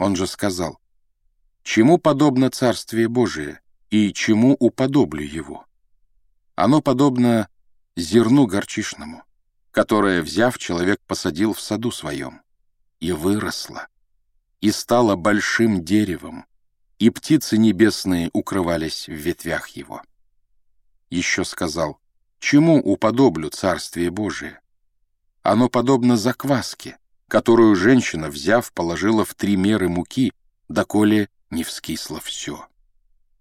Он же сказал, «Чему подобно Царствие Божие, и чему уподоблю его? Оно подобно зерну горчишному, которое, взяв, человек посадил в саду своем, и выросло, и стало большим деревом, и птицы небесные укрывались в ветвях его». Еще сказал, «Чему уподоблю Царствие Божие? Оно подобно закваске, которую женщина, взяв, положила в три меры муки, доколе не вскисло все.